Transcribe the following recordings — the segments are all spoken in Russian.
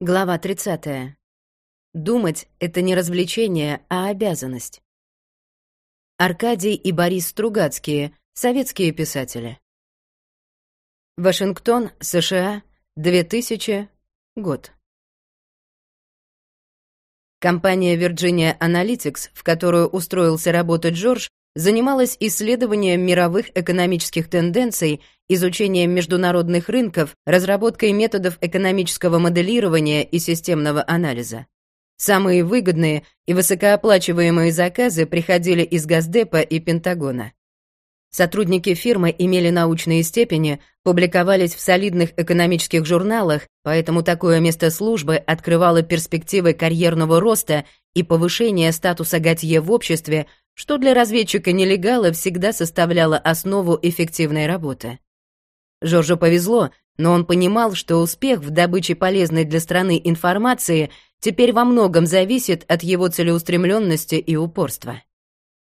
Глава 30. Думать — это не развлечение, а обязанность. Аркадий и Борис Стругацкие, советские писатели. Вашингтон, США, 2000 год. Компания Virginia Analytics, в которую устроился работать Джордж, занималась исследованием мировых экономических тенденций, изучением международных рынков, разработкой методов экономического моделирования и системного анализа. Самые выгодные и высокооплачиваемые заказы приходили из Газдепа и Пентагона. Сотрудники фирмы имели научные степени, публиковались в солидных экономических журналах, поэтому такое место службы открывало перспективы карьерного роста и повышения статуса Готье в обществе, что для разведчика-нелегала всегда составляло основу эффективной работы. Жоржу повезло, но он понимал, что успех в добыче полезной для страны информации теперь во многом зависит от его целеустремленности и упорства.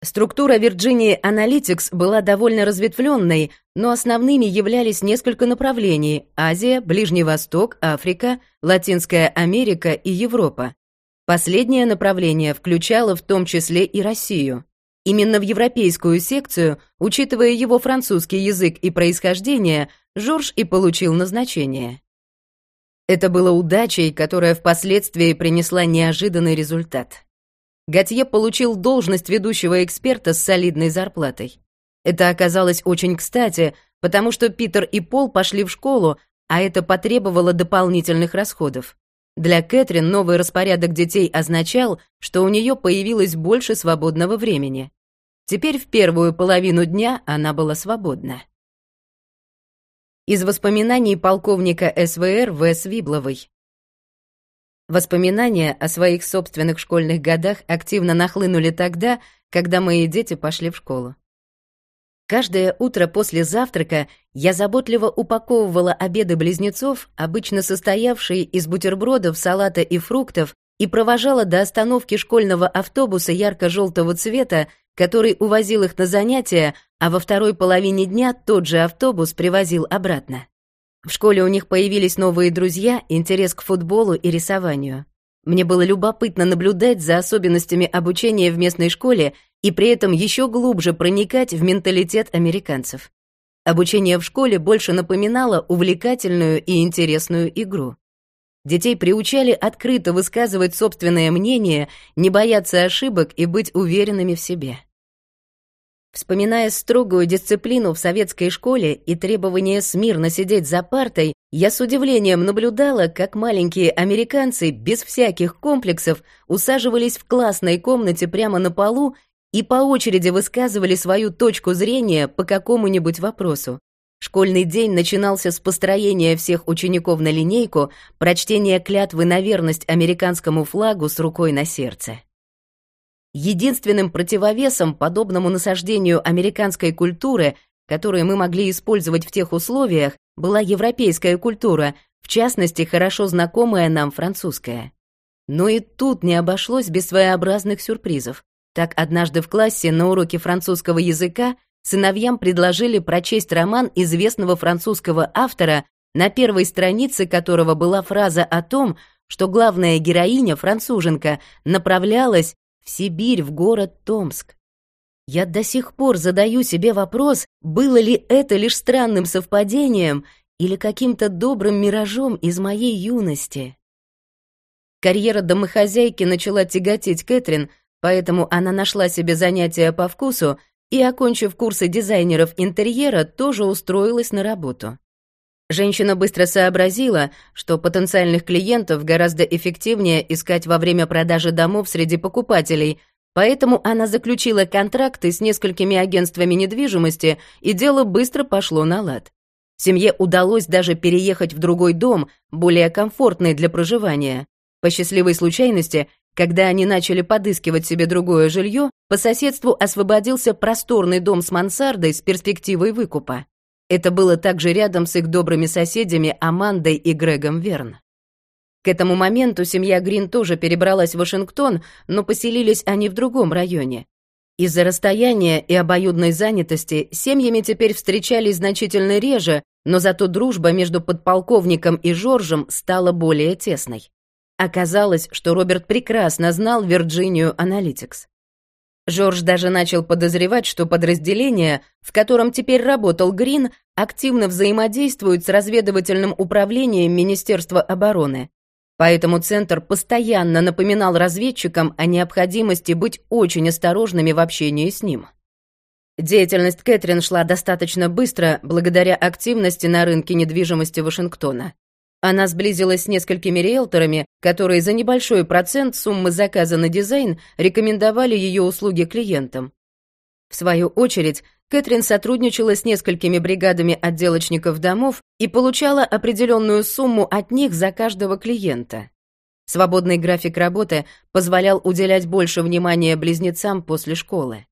Структура Virginia Analytics была довольно разветвленной, но основными являлись несколько направлений – Азия, Ближний Восток, Африка, Латинская Америка и Европа. Последнее направление включало в том числе и Россию. Именно в европейскую секцию, учитывая его французский язык и происхождение, Жорж и получил назначение. Это было удачей, которая впоследствии принесла неожиданный результат. Готье получил должность ведущего эксперта с солидной зарплатой. Это оказалось очень кстати, потому что Питер и Пол пошли в школу, а это потребовало дополнительных расходов. Для Кэтрин новый распорядок детей означал, что у нее появилось больше свободного времени. Теперь в первую половину дня она была свободна. Из воспоминаний полковника СВР В. Свибловой. Воспоминания о своих собственных школьных годах активно нахлынули тогда, когда мои дети пошли в школу. Каждое утро после завтрака я заботливо упаковывала обеды близнецов, обычно состоявшие из бутербродов, салата и фруктов, и провожала до остановки школьного автобуса ярко-желтого цвета, который увозил их на занятия, а во второй половине дня тот же автобус привозил обратно. В школе у них появились новые друзья, интерес к футболу и рисованию. Мне было любопытно наблюдать за особенностями обучения в местной школе и при этом еще глубже проникать в менталитет американцев. Обучение в школе больше напоминало увлекательную и интересную игру. Детей приучали открыто высказывать собственное мнение, не бояться ошибок и быть уверенными в себе. Вспоминая строгую дисциплину в советской школе и требование смирно сидеть за партой, я с удивлением наблюдала, как маленькие американцы без всяких комплексов усаживались в классной комнате прямо на полу и по очереди высказывали свою точку зрения по какому-нибудь вопросу. Школьный день начинался с построения всех учеников на линейку, прочтения клятвы на верность американскому флагу с рукой на сердце. Единственным противовесом подобному насаждению американской культуры, которую мы могли использовать в тех условиях, была европейская культура, в частности, хорошо знакомая нам французская. Но и тут не обошлось без своеобразных сюрпризов. Так однажды в классе на уроке французского языка сыновьям предложили прочесть роман известного французского автора, на первой странице которого была фраза о том, что главная героиня, француженка, направлялась в Сибирь, в город Томск. Я до сих пор задаю себе вопрос, было ли это лишь странным совпадением или каким-то добрым миражом из моей юности. Карьера домохозяйки начала тяготить Кэтрин, поэтому она нашла себе занятия по вкусу и, окончив курсы дизайнеров интерьера, тоже устроилась на работу. Женщина быстро сообразила, что потенциальных клиентов гораздо эффективнее искать во время продажи домов среди покупателей, поэтому она заключила контракты с несколькими агентствами недвижимости, и дело быстро пошло на лад. Семье удалось даже переехать в другой дом, более комфортный для проживания. По счастливой случайности, когда они начали подыскивать себе другое жилье, по соседству освободился просторный дом с мансардой с перспективой выкупа. Это было также рядом с их добрыми соседями Амандой и Грегом Верн. К этому моменту семья Грин тоже перебралась в Вашингтон, но поселились они в другом районе. Из-за расстояния и обоюдной занятости семьями теперь встречались значительно реже, но зато дружба между подполковником и Жоржем стала более тесной. Оказалось, что Роберт прекрасно знал Virginia Analytics. Жорж даже начал подозревать, что подразделение, в котором теперь работал Грин, активно взаимодействует с разведывательным управлением Министерства обороны. Поэтому Центр постоянно напоминал разведчикам о необходимости быть очень осторожными в общении с ним. Деятельность Кэтрин шла достаточно быстро благодаря активности на рынке недвижимости Вашингтона. Она сблизилась с несколькими риэлторами, которые за небольшой процент суммы заказа на дизайн рекомендовали ее услуги клиентам. В свою очередь, Кэтрин сотрудничала с несколькими бригадами отделочников домов и получала определенную сумму от них за каждого клиента. Свободный график работы позволял уделять больше внимания близнецам после школы.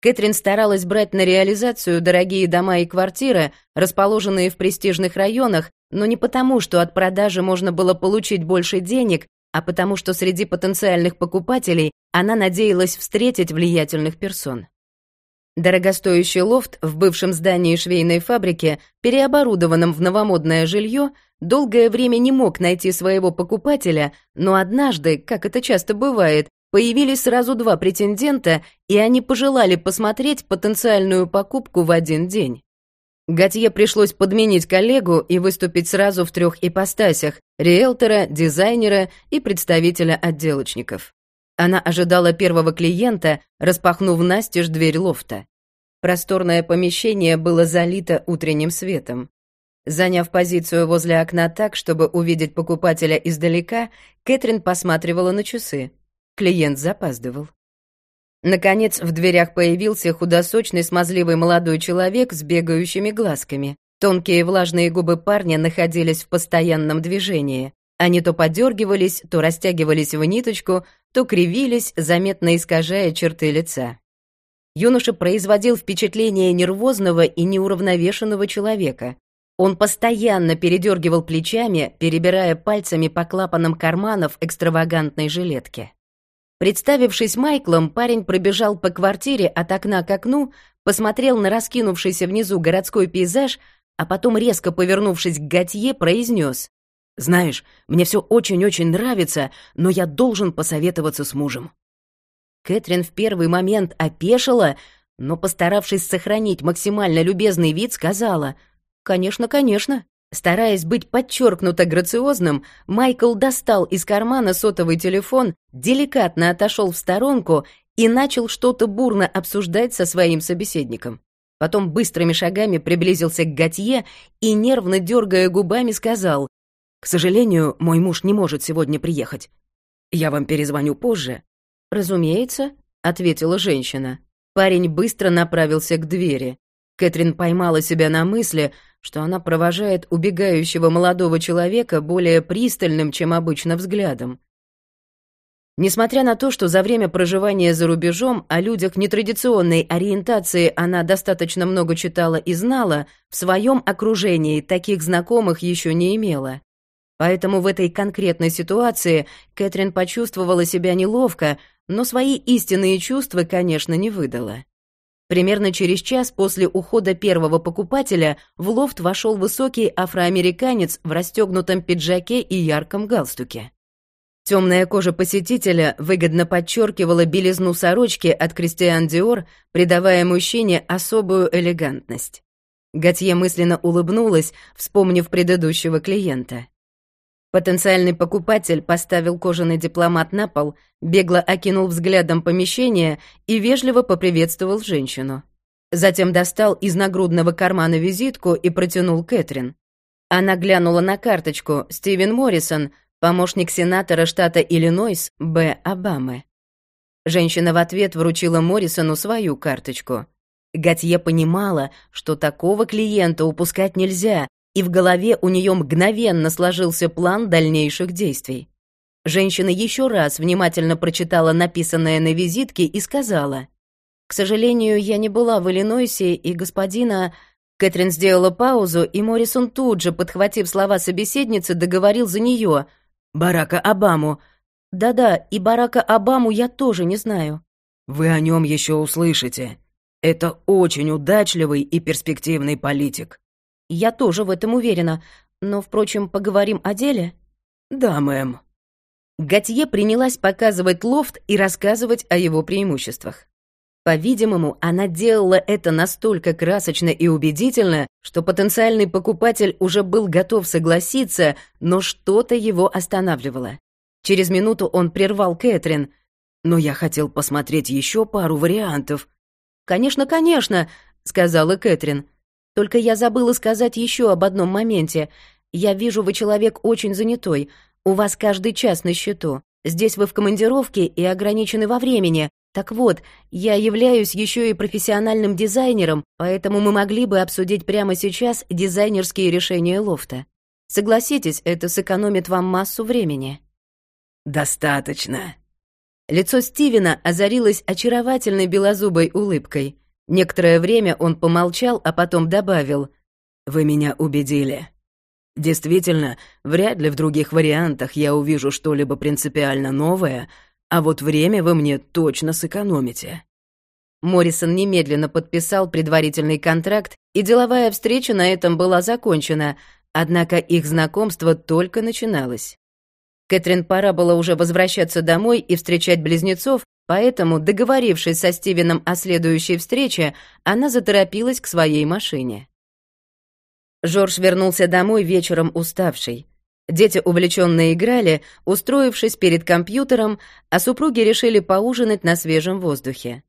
Кэтрин старалась брать на реализацию дорогие дома и квартиры, расположенные в престижных районах, но не потому, что от продажи можно было получить больше денег, а потому что среди потенциальных покупателей она надеялась встретить влиятельных персон. Дорогостоящий лофт в бывшем здании швейной фабрики, переоборудованном в новомодное жилье, долгое время не мог найти своего покупателя, но однажды, как это часто бывает, Появились сразу два претендента, и они пожелали посмотреть потенциальную покупку в один день. Готье пришлось подменить коллегу и выступить сразу в трех ипостасях — риэлтора, дизайнера и представителя отделочников. Она ожидала первого клиента, распахнув настежь дверь лофта. Просторное помещение было залито утренним светом. Заняв позицию возле окна так, чтобы увидеть покупателя издалека, Кэтрин посматривала на часы. Клиент запаздывал. Наконец, в дверях появился худосочный смазливый молодой человек с бегающими глазками. Тонкие влажные губы парня находились в постоянном движении. Они то подергивались, то растягивались в ниточку, то кривились, заметно искажая черты лица. Юноша производил впечатление нервозного и неуравновешенного человека. Он постоянно передергивал плечами, перебирая пальцами по клапанам карманов экстравагантной жилетки. Представившись Майклом, парень пробежал по квартире от окна к окну, посмотрел на раскинувшийся внизу городской пейзаж, а потом, резко повернувшись к Готье, произнес. «Знаешь, мне все очень-очень нравится, но я должен посоветоваться с мужем». Кэтрин в первый момент опешила, но, постаравшись сохранить максимально любезный вид, сказала «Конечно, конечно». Стараясь быть подчеркнуто грациозным, Майкл достал из кармана сотовый телефон, деликатно отошел в сторонку и начал что-то бурно обсуждать со своим собеседником. Потом быстрыми шагами приблизился к Готье и, нервно дергая губами, сказал, «К сожалению, мой муж не может сегодня приехать. Я вам перезвоню позже». «Разумеется», — ответила женщина. Парень быстро направился к двери. Кэтрин поймала себя на мысли, что она провожает убегающего молодого человека более пристальным, чем обычно, взглядом. Несмотря на то, что за время проживания за рубежом о людях нетрадиционной ориентации она достаточно много читала и знала, в своем окружении таких знакомых еще не имела. Поэтому в этой конкретной ситуации Кэтрин почувствовала себя неловко, но свои истинные чувства, конечно, не выдала. Примерно через час после ухода первого покупателя в лофт вошел высокий афроамериканец в расстегнутом пиджаке и ярком галстуке. Темная кожа посетителя выгодно подчеркивала белизну сорочки от Кристиан Диор, придавая мужчине особую элегантность. Готье мысленно улыбнулась, вспомнив предыдущего клиента. Потенциальный покупатель поставил кожаный дипломат на пол, бегло окинул взглядом помещение и вежливо поприветствовал женщину. Затем достал из нагрудного кармана визитку и протянул Кэтрин. Она глянула на карточку «Стивен Моррисон», помощник сенатора штата Иллинойс Б. Обамы. Женщина в ответ вручила Моррисону свою карточку. Готье понимала, что такого клиента упускать нельзя, и в голове у нее мгновенно сложился план дальнейших действий. Женщина еще раз внимательно прочитала написанное на визитке и сказала, «К сожалению, я не была в Иллинойсе, и господина...» Кэтрин сделала паузу, и Моррисон тут же, подхватив слова собеседницы, договорил за нее. «Барака Обаму». «Да-да, и Барака Обаму я тоже не знаю». «Вы о нем еще услышите. Это очень удачливый и перспективный политик». Я тоже в этом уверена. Но, впрочем, поговорим о деле? Да, мэм. Готье принялась показывать лофт и рассказывать о его преимуществах. По-видимому, она делала это настолько красочно и убедительно, что потенциальный покупатель уже был готов согласиться, но что-то его останавливало. Через минуту он прервал Кэтрин. «Но я хотел посмотреть еще пару вариантов». «Конечно, конечно», — сказала Кэтрин. «Только я забыла сказать еще об одном моменте. Я вижу, вы человек очень занятой. У вас каждый час на счету. Здесь вы в командировке и ограничены во времени. Так вот, я являюсь еще и профессиональным дизайнером, поэтому мы могли бы обсудить прямо сейчас дизайнерские решения лофта. Согласитесь, это сэкономит вам массу времени. Достаточно. Лицо Стивена озарилось очаровательной белозубой улыбкой. Некоторое время он помолчал, а потом добавил: "Вы меня убедили. Действительно, вряд ли в других вариантах я увижу что-либо принципиально новое, а вот время вы мне точно сэкономите». Моррисон немедленно подписал предварительный контракт, и деловая встреча на этом была закончена, однако их знакомство только начиналось. Кэтрин пора было уже возвращаться домой и встречать близнецов, поэтому, договорившись со Стивеном о следующей встрече, она заторопилась к своей машине. Жорж вернулся домой вечером уставший. Дети увлеченно играли, устроившись перед компьютером, а супруги решили поужинать на свежем воздухе.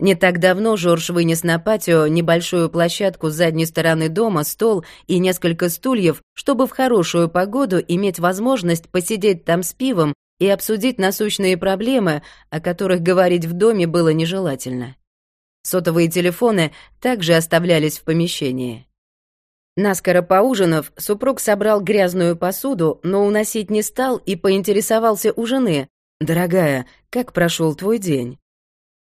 Не так давно Жорж вынес на патио небольшую площадку с задней стороны дома, стол и несколько стульев, чтобы в хорошую погоду иметь возможность посидеть там с пивом и обсудить насущные проблемы, о которых говорить в доме было нежелательно. Сотовые телефоны также оставлялись в помещении. Наскоро поужинав, супруг собрал грязную посуду, но уносить не стал и поинтересовался у жены. «Дорогая, как прошел твой день?»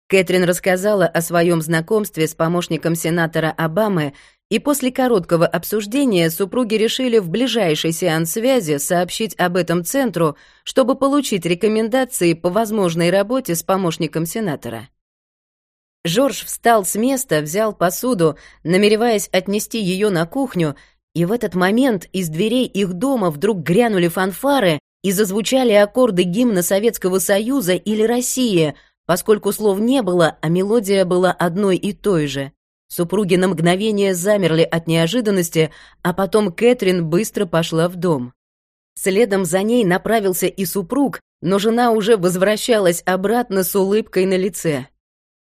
Кэтрин рассказала о своем знакомстве с помощником сенатора Обамы, и после короткого обсуждения супруги решили в ближайший сеанс связи сообщить об этом центру, чтобы получить рекомендации по возможной работе с помощником сенатора. Жорж встал с места, взял посуду, намереваясь отнести ее на кухню, и в этот момент из дверей их дома вдруг грянули фанфары и зазвучали аккорды гимна Советского Союза или России, поскольку слов не было, а мелодия была одной и той же. Супруги на мгновение замерли от неожиданности, а потом Кэтрин быстро пошла в дом. Следом за ней направился и супруг, но жена уже возвращалась обратно с улыбкой на лице.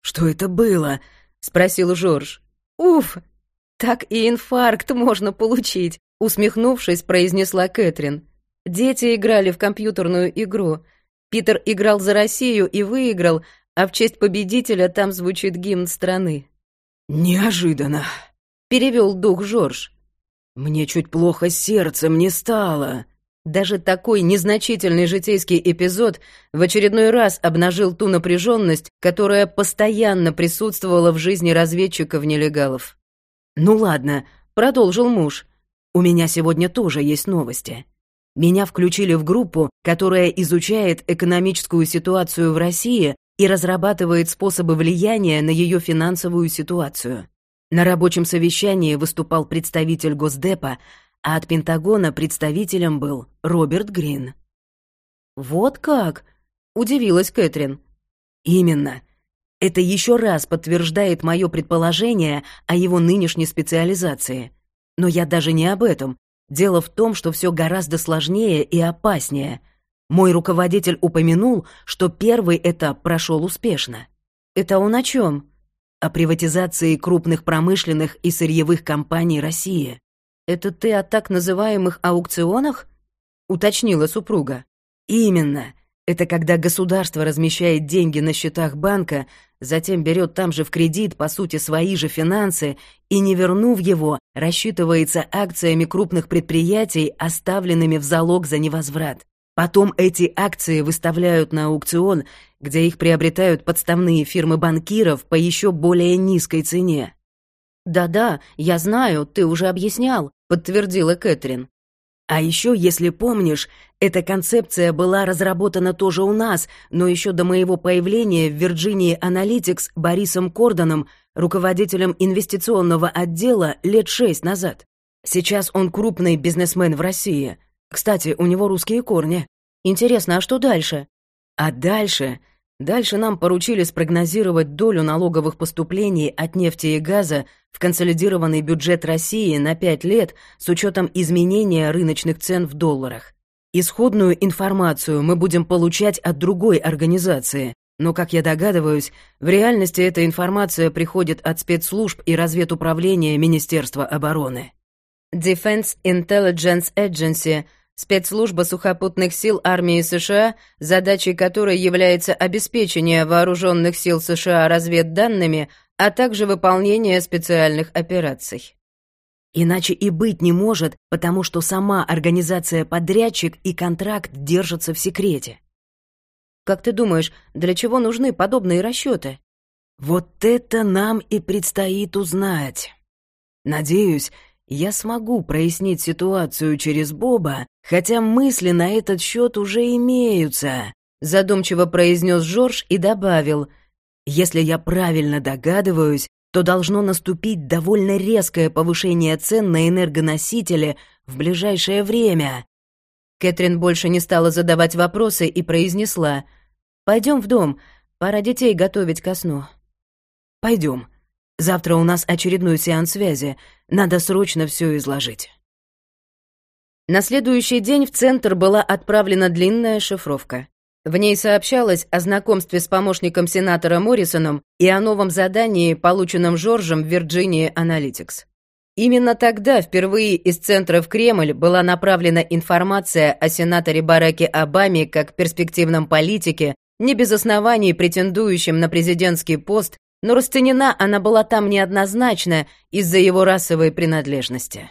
«Что это было?» — спросил Жорж. «Уф, так и инфаркт можно получить», — усмехнувшись, произнесла Кэтрин. Дети играли в компьютерную игру. Питер играл за Россию и выиграл, а в честь победителя там звучит гимн страны. «Неожиданно», — перевел дух Жорж. «Мне чуть плохо сердцем не стало». Даже такой незначительный житейский эпизод в очередной раз обнажил ту напряженность, которая постоянно присутствовала в жизни разведчиков-нелегалов. «Ну ладно», — продолжил муж. «У меня сегодня тоже есть новости. Меня включили в группу, которая изучает экономическую ситуацию в России и разрабатывает способы влияния на ее финансовую ситуацию. На рабочем совещании выступал представитель Госдепа, а от Пентагона представителем был Роберт Грин. «Вот как?» — удивилась Кэтрин. «Именно. Это еще раз подтверждает мое предположение о его нынешней специализации. Но я даже не об этом. Дело в том, что все гораздо сложнее и опаснее. Мой руководитель упомянул, что первый этап прошел успешно. Это он о чем? О приватизации крупных промышленных и сырьевых компаний России. «Это ты о так называемых аукционах?» — уточнила супруга. «Именно. Это когда государство размещает деньги на счетах банка, затем берет там же в кредит, по сути, свои же финансы и, не вернув его, рассчитывается акциями крупных предприятий, оставленными в залог за невозврат. Потом эти акции выставляют на аукцион, где их приобретают подставные фирмы банкиров по еще более низкой цене. «Да-да, я знаю, ты уже объяснял», — подтвердила Кэтрин. А еще, если помнишь, эта концепция была разработана тоже у нас, но еще до моего появления в Virginia Analytics Борисом Кордоном, руководителем инвестиционного отдела лет шесть назад. Сейчас он крупный бизнесмен в России. Кстати, у него русские корни. Интересно, а что дальше? А дальше... Дальше нам поручили спрогнозировать долю налоговых поступлений от нефти и газа в консолидированный бюджет России на 5 лет с учетом изменения рыночных цен в долларах. Исходную информацию мы будем получать от другой организации, но, как я догадываюсь, в реальности эта информация приходит от спецслужб и разведуправления Министерства обороны. Defense Intelligence Agency — спецслужба сухопутных сил армии США, задачей которой является обеспечение вооруженных сил США разведданными, а также выполнение специальных операций. Иначе и быть не может, потому что сама организация-подрядчик и контракт держатся в секрете. Как ты думаешь, для чего нужны подобные расчеты? Вот это нам и предстоит узнать. Надеюсь, я смогу прояснить ситуацию через Боба, хотя мысли на этот счет уже имеются», — задумчиво произнес Жорж и добавил, «если я правильно догадываюсь, то должно наступить довольно резкое повышение цен на энергоносители в ближайшее время». Кэтрин больше не стала задавать вопросы и произнесла, «Пойдем в дом, пора детей готовить ко сну». «Пойдем», Завтра у нас очередной сеанс связи. Надо срочно все изложить. На следующий день в центр была отправлена длинная шифровка. В ней сообщалось о знакомстве с помощником сенатора Моррисоном и о новом задании, полученном Жоржем в Virginia Analytics. Именно тогда впервые из центра в Кремль была направлена информация о сенаторе Бараке Обаме как перспективном политике, не без оснований претендующем на президентский пост но расценена она была там неоднозначно из-за его расовой принадлежности.